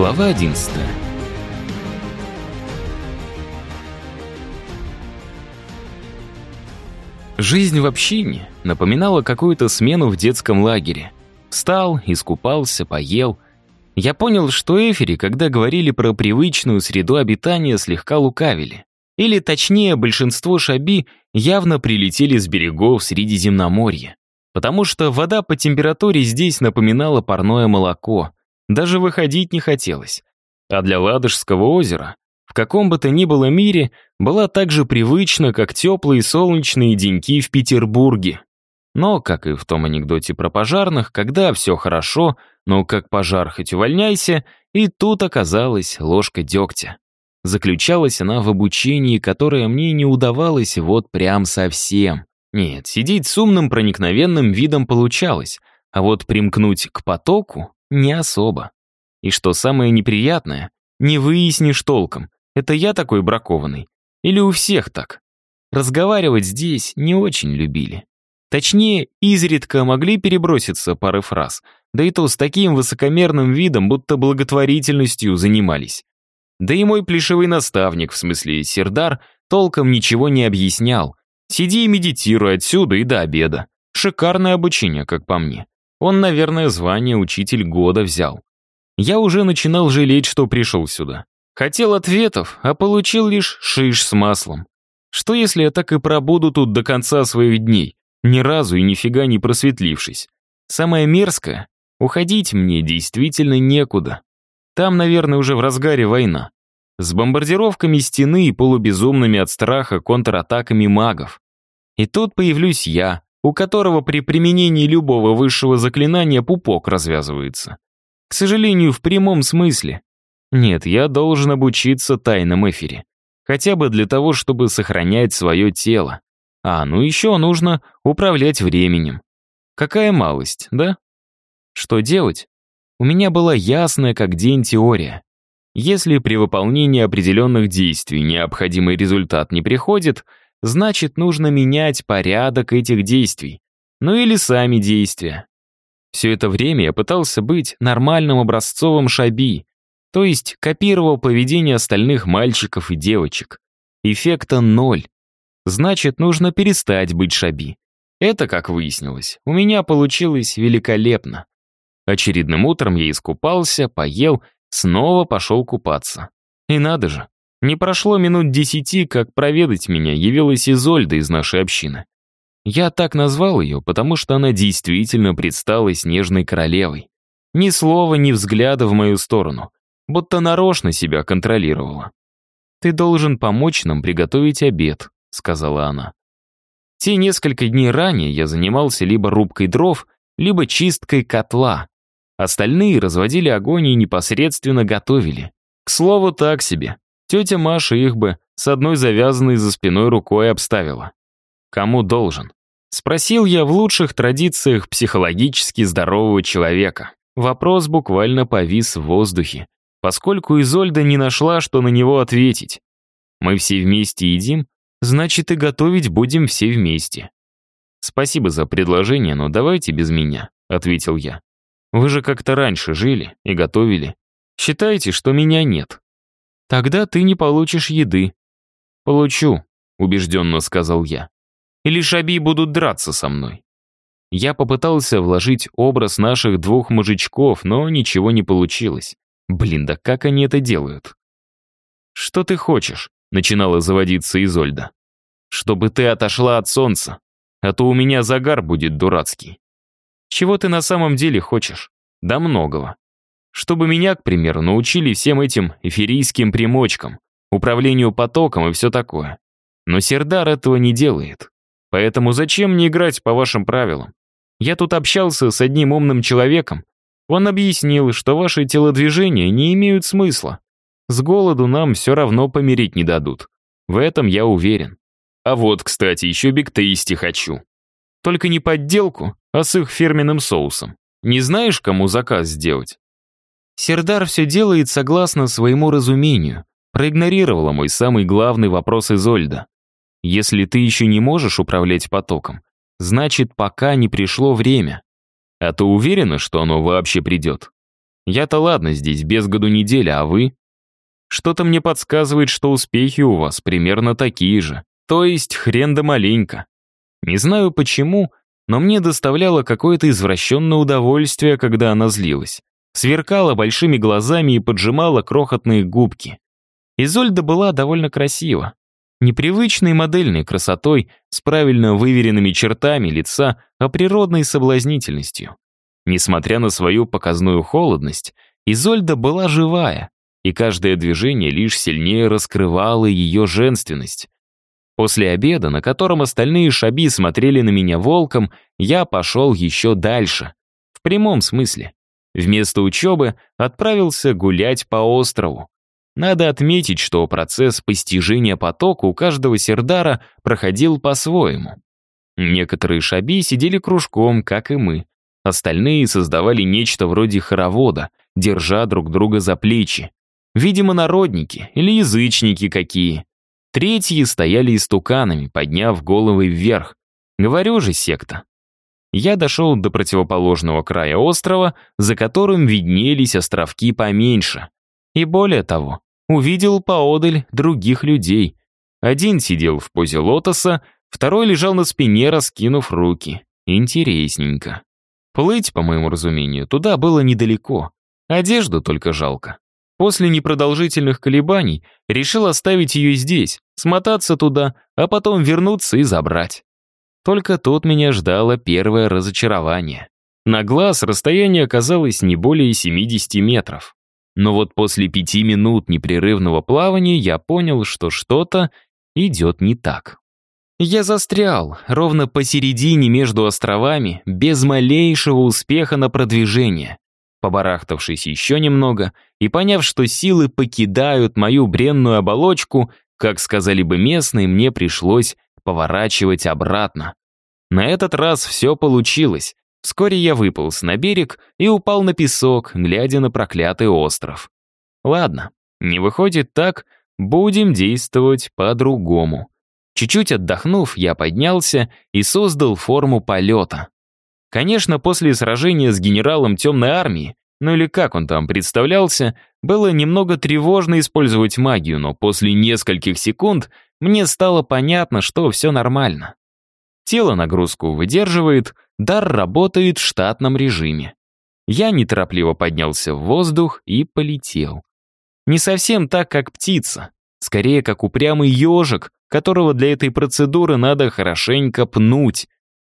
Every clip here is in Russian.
Глава 11 Жизнь в общине напоминала какую-то смену в детском лагере. Встал, искупался, поел. Я понял, что Эфери, когда говорили про привычную среду обитания, слегка лукавили. Или, точнее, большинство шаби явно прилетели с берегов Средиземноморья. Потому что вода по температуре здесь напоминала парное молоко. Даже выходить не хотелось. А для Ладожского озера, в каком бы то ни было мире, была так же привычна, как теплые солнечные деньки в Петербурге. Но, как и в том анекдоте про пожарных, когда все хорошо, но как пожар хоть увольняйся, и тут оказалась ложка дегтя. Заключалась она в обучении, которое мне не удавалось вот прям совсем. Нет, сидеть с умным проникновенным видом получалось, а вот примкнуть к потоку не особо. И что самое неприятное, не выяснишь толком, это я такой бракованный или у всех так. Разговаривать здесь не очень любили. Точнее, изредка могли переброситься пары фраз, да и то с таким высокомерным видом, будто благотворительностью занимались. Да и мой плешивый наставник, в смысле Сердар, толком ничего не объяснял, Сиди и медитируй отсюда и до обеда. Шикарное обучение, как по мне. Он, наверное, звание учитель года взял. Я уже начинал жалеть, что пришел сюда. Хотел ответов, а получил лишь шиш с маслом. Что если я так и пробуду тут до конца своих дней, ни разу и нифига не просветлившись? Самое мерзкое — уходить мне действительно некуда. Там, наверное, уже в разгаре война с бомбардировками стены и полубезумными от страха контратаками магов. И тут появлюсь я, у которого при применении любого высшего заклинания пупок развязывается. К сожалению, в прямом смысле. Нет, я должен обучиться тайнам эфире. Хотя бы для того, чтобы сохранять свое тело. А, ну еще нужно управлять временем. Какая малость, да? Что делать? У меня была ясная как день теория. Если при выполнении определенных действий необходимый результат не приходит, значит нужно менять порядок этих действий. Ну или сами действия. Все это время я пытался быть нормальным образцовым шаби, то есть копировал поведение остальных мальчиков и девочек. Эффекта ноль. Значит, нужно перестать быть шаби. Это, как выяснилось, у меня получилось великолепно. Очередным утром я искупался, поел Снова пошел купаться. И надо же, не прошло минут десяти, как проведать меня явилась Изольда из нашей общины. Я так назвал ее, потому что она действительно предстала снежной королевой. Ни слова, ни взгляда в мою сторону, будто нарочно себя контролировала. «Ты должен помочь нам приготовить обед», — сказала она. Те несколько дней ранее я занимался либо рубкой дров, либо чисткой котла, Остальные разводили огонь и непосредственно готовили. К слову, так себе. Тетя Маша их бы с одной завязанной за спиной рукой обставила. Кому должен? Спросил я в лучших традициях психологически здорового человека. Вопрос буквально повис в воздухе, поскольку Изольда не нашла, что на него ответить. Мы все вместе едим, значит и готовить будем все вместе. Спасибо за предложение, но давайте без меня, ответил я. Вы же как-то раньше жили и готовили. Считайте, что меня нет. Тогда ты не получишь еды. Получу, убежденно сказал я. Или шаби будут драться со мной. Я попытался вложить образ наших двух мужичков, но ничего не получилось. Блин, да как они это делают? «Что ты хочешь?» — начинала заводиться Изольда. «Чтобы ты отошла от солнца, а то у меня загар будет дурацкий. Чего ты на самом деле хочешь? Да многого. Чтобы меня, к примеру, научили всем этим эфирийским примочкам, управлению потоком и все такое. Но Сердар этого не делает. Поэтому зачем мне играть по вашим правилам? Я тут общался с одним умным человеком. Он объяснил, что ваши телодвижения не имеют смысла. С голоду нам все равно помирить не дадут. В этом я уверен. А вот, кстати, еще бигтейсти хочу. Только не подделку, а с их фирменным соусом. Не знаешь, кому заказ сделать?» Сердар все делает согласно своему разумению. Проигнорировала мой самый главный вопрос Изольда. «Если ты еще не можешь управлять потоком, значит, пока не пришло время. А ты уверена, что оно вообще придет?» Я-то ладно здесь, без году неделя, а вы? Что-то мне подсказывает, что успехи у вас примерно такие же. То есть хрен да маленько. Не знаю почему, но мне доставляло какое-то извращенное удовольствие, когда она злилась. Сверкала большими глазами и поджимала крохотные губки. Изольда была довольно красива. Непривычной модельной красотой, с правильно выверенными чертами лица, а природной соблазнительностью. Несмотря на свою показную холодность, Изольда была живая, и каждое движение лишь сильнее раскрывало ее женственность. После обеда, на котором остальные шаби смотрели на меня волком, я пошел еще дальше. В прямом смысле. Вместо учебы отправился гулять по острову. Надо отметить, что процесс постижения потока у каждого сердара проходил по-своему. Некоторые шаби сидели кружком, как и мы. Остальные создавали нечто вроде хоровода, держа друг друга за плечи. Видимо, народники или язычники какие. Третьи стояли истуканами, подняв головы вверх. Говорю же, секта. Я дошел до противоположного края острова, за которым виднелись островки поменьше. И более того, увидел поодаль других людей. Один сидел в позе лотоса, второй лежал на спине, раскинув руки. Интересненько. Плыть, по моему разумению, туда было недалеко. Одежду только жалко. После непродолжительных колебаний решил оставить ее здесь, смотаться туда, а потом вернуться и забрать. Только тут меня ждало первое разочарование. На глаз расстояние оказалось не более 70 метров. Но вот после пяти минут непрерывного плавания я понял, что что-то идет не так. Я застрял ровно посередине между островами, без малейшего успеха на продвижение. Побарахтавшись еще немного и поняв, что силы покидают мою бренную оболочку, как сказали бы местные, мне пришлось поворачивать обратно. На этот раз все получилось. Вскоре я выполз на берег и упал на песок, глядя на проклятый остров. Ладно, не выходит так, будем действовать по-другому. Чуть-чуть отдохнув, я поднялся и создал форму полета. Конечно, после сражения с генералом темной армии, ну или как он там представлялся, было немного тревожно использовать магию, но после нескольких секунд мне стало понятно, что все нормально. Тело нагрузку выдерживает, дар работает в штатном режиме. Я неторопливо поднялся в воздух и полетел. Не совсем так, как птица, скорее как упрямый ежик, которого для этой процедуры надо хорошенько пнуть,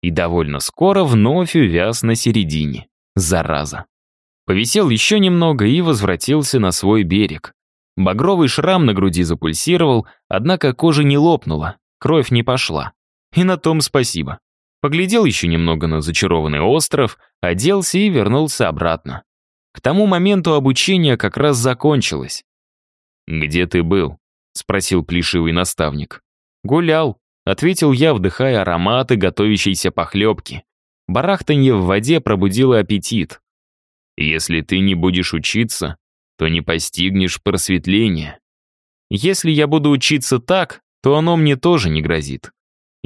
и довольно скоро вновь увяз на середине. Зараза. Повисел еще немного и возвратился на свой берег. Багровый шрам на груди запульсировал, однако кожа не лопнула, кровь не пошла. И на том спасибо. Поглядел еще немного на зачарованный остров, оделся и вернулся обратно. К тому моменту обучение как раз закончилось. «Где ты был?» — спросил плешивый наставник. «Гулял», — ответил я, вдыхая ароматы готовящейся похлебки. Барахтанье в воде пробудило аппетит. «Если ты не будешь учиться, то не постигнешь просветления. Если я буду учиться так, то оно мне тоже не грозит.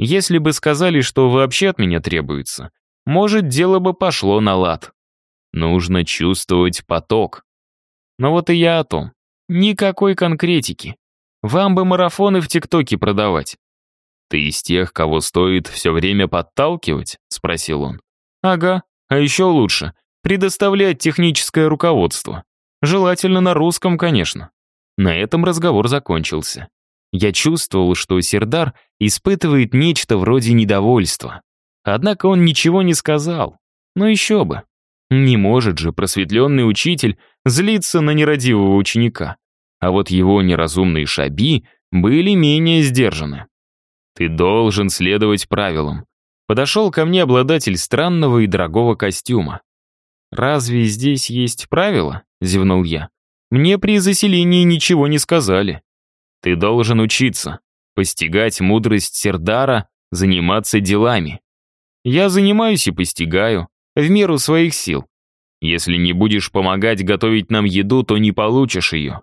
Если бы сказали, что вообще от меня требуется, может, дело бы пошло на лад. Нужно чувствовать поток. Но вот и я о том. Никакой конкретики. Вам бы марафоны в ТикТоке продавать». «Ты из тех, кого стоит все время подталкивать?» — спросил он. «Ага, а еще лучше. Предоставлять техническое руководство. Желательно на русском, конечно». На этом разговор закончился. Я чувствовал, что Сердар испытывает нечто вроде недовольства. Однако он ничего не сказал. Но еще бы. Не может же просветленный учитель злиться на нерадивого ученика а вот его неразумные шаби были менее сдержаны. «Ты должен следовать правилам». Подошел ко мне обладатель странного и дорогого костюма. «Разве здесь есть правила?» — зевнул я. «Мне при заселении ничего не сказали. Ты должен учиться, постигать мудрость Сердара, заниматься делами. Я занимаюсь и постигаю, в меру своих сил. Если не будешь помогать готовить нам еду, то не получишь ее.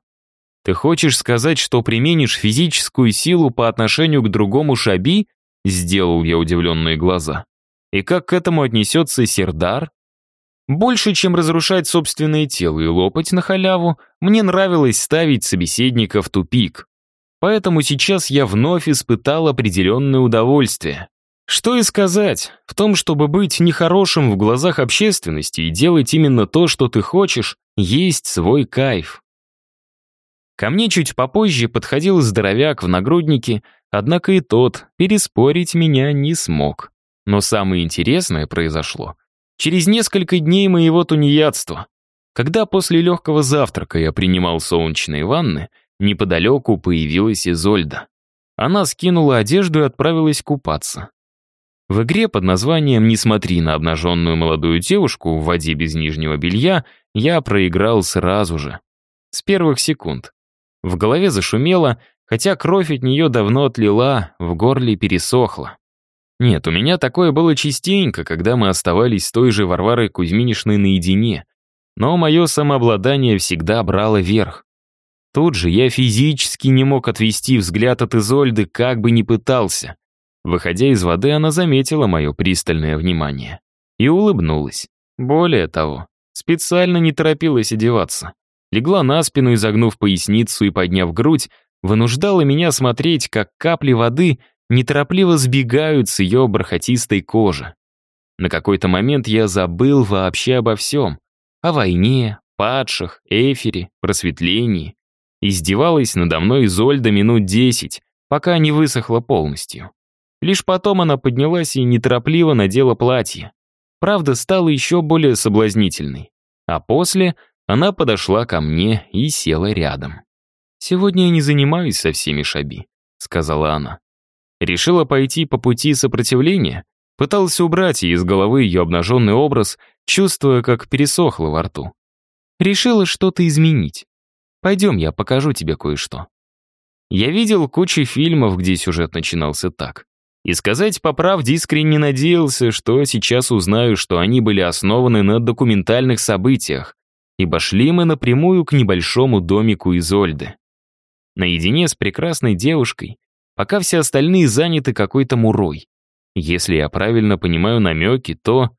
Ты хочешь сказать, что применишь физическую силу по отношению к другому Шаби? Сделал я удивленные глаза. И как к этому отнесется Сердар? Больше, чем разрушать собственное тело и лопать на халяву, мне нравилось ставить собеседника в тупик. Поэтому сейчас я вновь испытал определенное удовольствие. Что и сказать, в том, чтобы быть нехорошим в глазах общественности и делать именно то, что ты хочешь, есть свой кайф. Ко мне чуть попозже подходил здоровяк в нагруднике, однако и тот переспорить меня не смог. Но самое интересное произошло через несколько дней моего тунеядства. Когда после легкого завтрака я принимал солнечные ванны, неподалеку появилась Изольда. Она скинула одежду и отправилась купаться. В игре под названием «Не смотри на обнаженную молодую девушку в воде без нижнего белья» я проиграл сразу же. С первых секунд. В голове зашумело, хотя кровь от нее давно отлила, в горле пересохла. Нет, у меня такое было частенько, когда мы оставались с той же Варварой Кузьминишной наедине. Но мое самообладание всегда брало верх. Тут же я физически не мог отвести взгляд от Изольды, как бы ни пытался. Выходя из воды, она заметила мое пристальное внимание. И улыбнулась. Более того, специально не торопилась одеваться. Легла на спину, изогнув поясницу и подняв грудь, вынуждала меня смотреть, как капли воды неторопливо сбегают с ее бархатистой кожи. На какой-то момент я забыл вообще обо всем. О войне, падших, эфире, просветлении. Издевалась надо мной Изольда минут десять, пока не высохла полностью. Лишь потом она поднялась и неторопливо надела платье. Правда, стала еще более соблазнительной. А после она подошла ко мне и села рядом. «Сегодня я не занимаюсь со всеми Шаби», — сказала она. Решила пойти по пути сопротивления, пытался убрать из головы ее обнаженный образ, чувствуя, как пересохло во рту. Решила что-то изменить. Пойдем, я покажу тебе кое-что. Я видел кучу фильмов, где сюжет начинался так. И сказать по правде искренне надеялся, что сейчас узнаю, что они были основаны на документальных событиях, ибо шли мы напрямую к небольшому домику Изольды. Наедине с прекрасной девушкой, пока все остальные заняты какой-то мурой. Если я правильно понимаю намеки, то...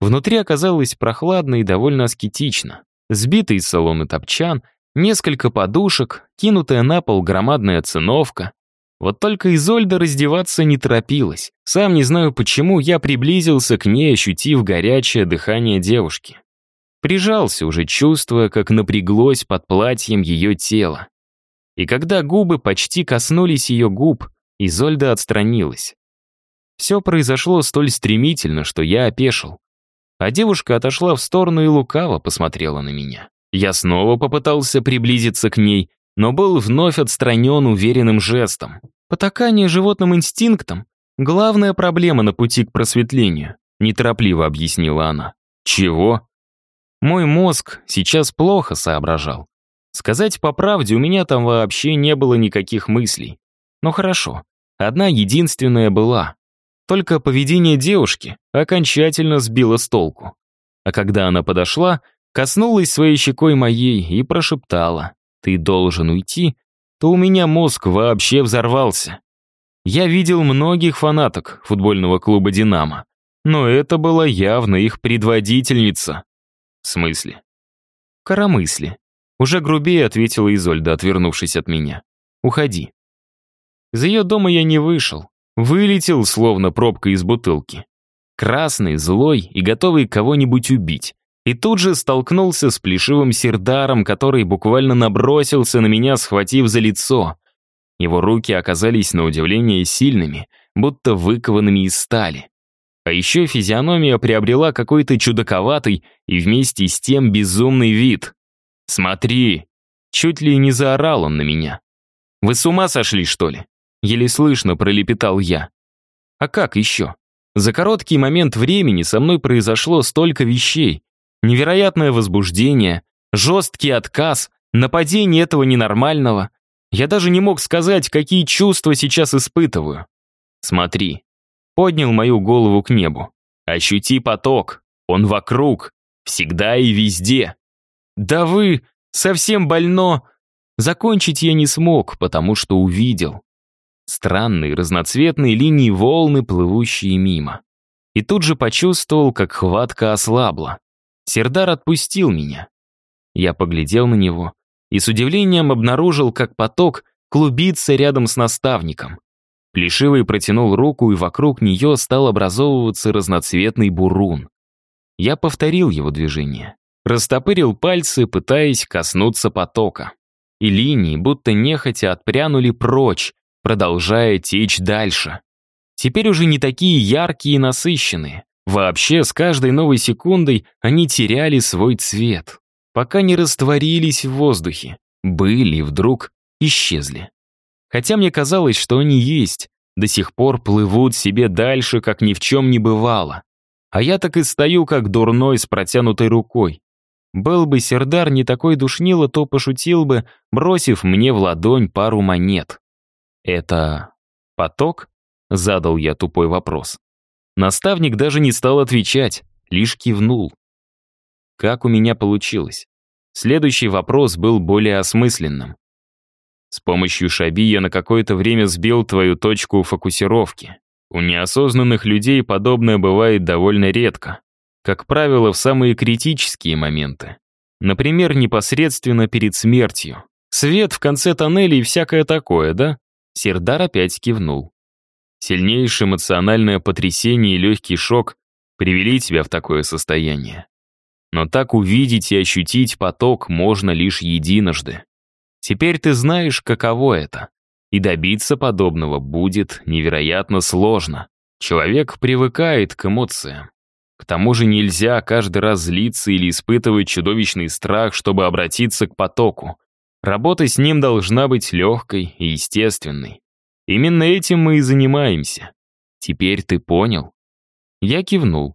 Внутри оказалось прохладно и довольно аскетично. Сбитый из салона топчан, несколько подушек, кинутая на пол громадная циновка, вот только Изольда раздеваться не торопилась. Сам не знаю почему, я приблизился к ней, ощутив горячее дыхание девушки. Прижался, уже чувствуя, как напряглось под платьем ее тело. И когда губы почти коснулись ее губ, Изольда отстранилась. Все произошло столь стремительно, что я опешил. А девушка отошла в сторону и лукаво посмотрела на меня. Я снова попытался приблизиться к ней, но был вновь отстранен уверенным жестом. Потакание животным инстинктам — главная проблема на пути к просветлению, неторопливо объяснила она. Чего? Мой мозг сейчас плохо соображал. Сказать по правде, у меня там вообще не было никаких мыслей. Но хорошо, одна единственная была. Только поведение девушки окончательно сбило с толку. А когда она подошла, коснулась своей щекой моей и прошептала ты должен уйти, то у меня мозг вообще взорвался. Я видел многих фанаток футбольного клуба «Динамо», но это была явно их предводительница. В смысле? Коромысли. Уже грубее ответила Изольда, отвернувшись от меня. Уходи. Из ее дома я не вышел. Вылетел, словно пробка из бутылки. Красный, злой и готовый кого-нибудь убить и тут же столкнулся с плешивым сердаром, который буквально набросился на меня, схватив за лицо. Его руки оказались на удивление сильными, будто выкованными из стали. А еще физиономия приобрела какой-то чудаковатый и вместе с тем безумный вид. «Смотри!» Чуть ли не заорал он на меня. «Вы с ума сошли, что ли?» Еле слышно пролепетал я. «А как еще?» За короткий момент времени со мной произошло столько вещей, Невероятное возбуждение, жесткий отказ, нападение этого ненормального. Я даже не мог сказать, какие чувства сейчас испытываю. Смотри. Поднял мою голову к небу. Ощути поток. Он вокруг. Всегда и везде. Да вы совсем больно. Закончить я не смог, потому что увидел. Странные разноцветные линии волны, плывущие мимо. И тут же почувствовал, как хватка ослабла. Сердар отпустил меня. Я поглядел на него и с удивлением обнаружил, как поток клубится рядом с наставником. Плешивый протянул руку, и вокруг нее стал образовываться разноцветный бурун. Я повторил его движение. Растопырил пальцы, пытаясь коснуться потока. И линии, будто нехотя, отпрянули прочь, продолжая течь дальше. Теперь уже не такие яркие и насыщенные. Вообще, с каждой новой секундой они теряли свой цвет, пока не растворились в воздухе, были вдруг исчезли. Хотя мне казалось, что они есть, до сих пор плывут себе дальше, как ни в чем не бывало. А я так и стою, как дурной, с протянутой рукой. Был бы Сердар не такой душнило, то пошутил бы, бросив мне в ладонь пару монет. «Это поток?» — задал я тупой вопрос. Наставник даже не стал отвечать, лишь кивнул. Как у меня получилось? Следующий вопрос был более осмысленным. С помощью шаби я на какое-то время сбил твою точку фокусировки. У неосознанных людей подобное бывает довольно редко. Как правило, в самые критические моменты. Например, непосредственно перед смертью. Свет в конце тоннеля и всякое такое, да? Сердар опять кивнул. Сильнейшее эмоциональное потрясение и легкий шок привели тебя в такое состояние. Но так увидеть и ощутить поток можно лишь единожды. Теперь ты знаешь, каково это. И добиться подобного будет невероятно сложно. Человек привыкает к эмоциям. К тому же нельзя каждый раз злиться или испытывать чудовищный страх, чтобы обратиться к потоку. Работа с ним должна быть легкой и естественной. Именно этим мы и занимаемся. Теперь ты понял? Я кивнул.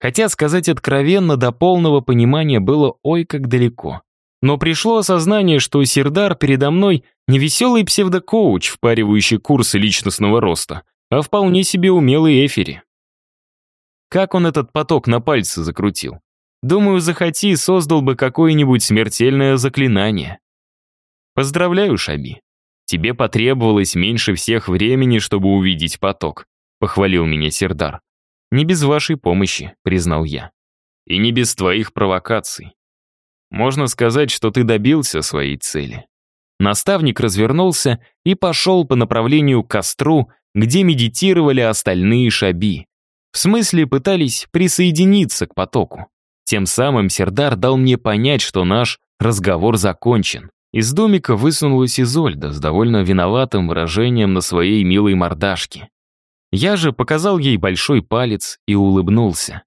Хотя сказать откровенно, до полного понимания было ой как далеко. Но пришло осознание, что Сердар передо мной не веселый псевдокоуч, впаривающий курсы личностного роста, а вполне себе умелый эфири. Как он этот поток на пальце закрутил? Думаю, захоти, создал бы какое-нибудь смертельное заклинание. Поздравляю, Шаби. Тебе потребовалось меньше всех времени, чтобы увидеть поток, похвалил меня Сердар. Не без вашей помощи, признал я. И не без твоих провокаций. Можно сказать, что ты добился своей цели. Наставник развернулся и пошел по направлению к костру, где медитировали остальные шаби. В смысле, пытались присоединиться к потоку. Тем самым Сердар дал мне понять, что наш разговор закончен. Из домика высунулась Изольда с довольно виноватым выражением на своей милой мордашке. Я же показал ей большой палец и улыбнулся.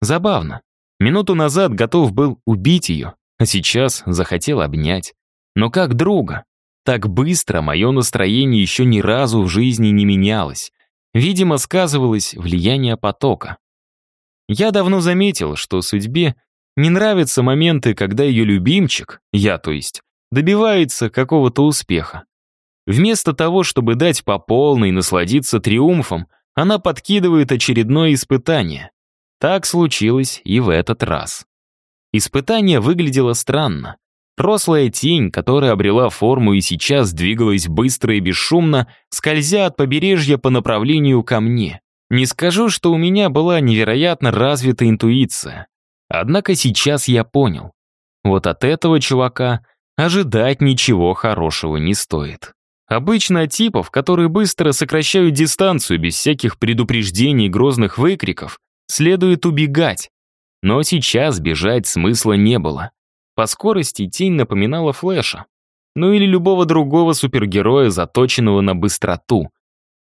Забавно. Минуту назад готов был убить ее, а сейчас захотел обнять. Но как друга. Так быстро мое настроение еще ни разу в жизни не менялось. Видимо, сказывалось влияние потока. Я давно заметил, что судьбе не нравятся моменты, когда ее любимчик, я то есть, добивается какого-то успеха. Вместо того, чтобы дать по полной насладиться триумфом, она подкидывает очередное испытание. Так случилось и в этот раз. Испытание выглядело странно. Рослая тень, которая обрела форму и сейчас двигалась быстро и бесшумно, скользя от побережья по направлению ко мне. Не скажу, что у меня была невероятно развита интуиция. Однако сейчас я понял. Вот от этого чувака ожидать ничего хорошего не стоит. Обычно типов, которые быстро сокращают дистанцию без всяких предупреждений и грозных выкриков, следует убегать, но сейчас бежать смысла не было. По скорости тень напоминала Флэша. Ну или любого другого супергероя, заточенного на быстроту.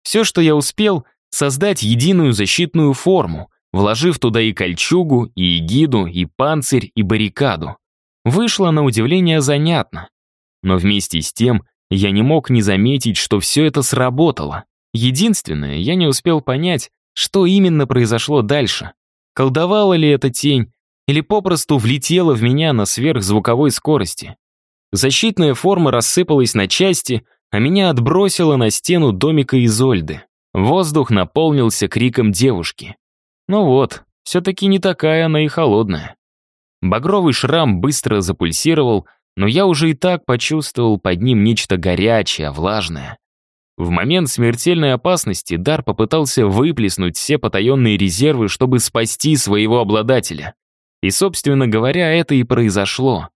Все, что я успел, создать единую защитную форму, вложив туда и кольчугу, и эгиду, и панцирь, и баррикаду. Вышло на удивление занятно. Но вместе с тем я не мог не заметить, что все это сработало. Единственное, я не успел понять, что именно произошло дальше. Колдовала ли эта тень, или попросту влетела в меня на сверхзвуковой скорости. Защитная форма рассыпалась на части, а меня отбросило на стену домика Изольды. Воздух наполнился криком девушки. Ну вот, все-таки не такая она и холодная. Багровый шрам быстро запульсировал, но я уже и так почувствовал под ним нечто горячее, влажное. В момент смертельной опасности Дар попытался выплеснуть все потаенные резервы, чтобы спасти своего обладателя. И, собственно говоря, это и произошло.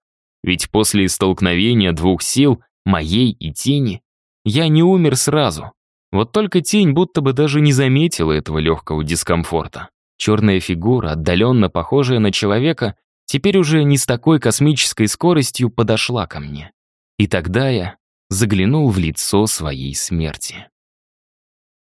Ведь после столкновения двух сил, моей и тени, я не умер сразу. Вот только тень будто бы даже не заметила этого легкого дискомфорта. Черная фигура, отдаленно похожая на человека, теперь уже не с такой космической скоростью подошла ко мне. И тогда я заглянул в лицо своей смерти.